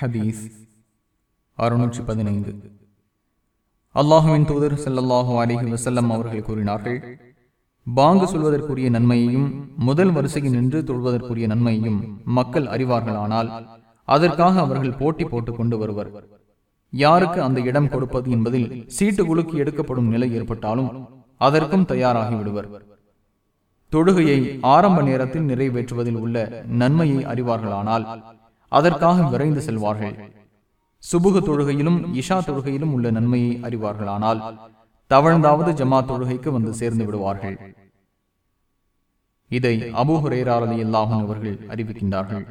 ஹதீஸ் அறுநூற்றி பதினைந்து. அல்லாஹுவின் தூதர் செல்லல்லாஹு அலிஹி வசல்லம் அவர்கள் கூறினார்கள் பாங்கு சொல்வதற்குரிய நன்மையையும் முதல் வரிசையில் நின்று தொழுவதற்குரிய நன்மையையும் மக்கள் அறிவார்களானால் அதற்காக அவர்கள் போட்டி போட்டுக் கொண்டு வருவர். யாருக்கு அந்த இடம் கொடுப்பது என்பதில் சீட்டு குலுக்கி எடுக்கப்படும் நிலை ஏற்பட்டாலும் அதற்கும் தயாராகி விடுவர். தொழுகையை ஆரம்ப நேரத்தில் நிறைவேற்றுவதில் உள்ள நன்மையை அறிவார்களானால் அதற்காக விரைந்து செல்வார்கள். சுபுக தொழுகையிலும் இஷா தொழுகையிலும் உள்ள நன்மையை அறிவார்களானால் தவழ்ந்தாவது ஜமா தொழுகைக்கு வந்து சேர்ந்து விடுவார்கள். இதை அபூஹுரேரா ரலியல்லாஹு அவர்கள் அறிவிக்கின்றார்கள்.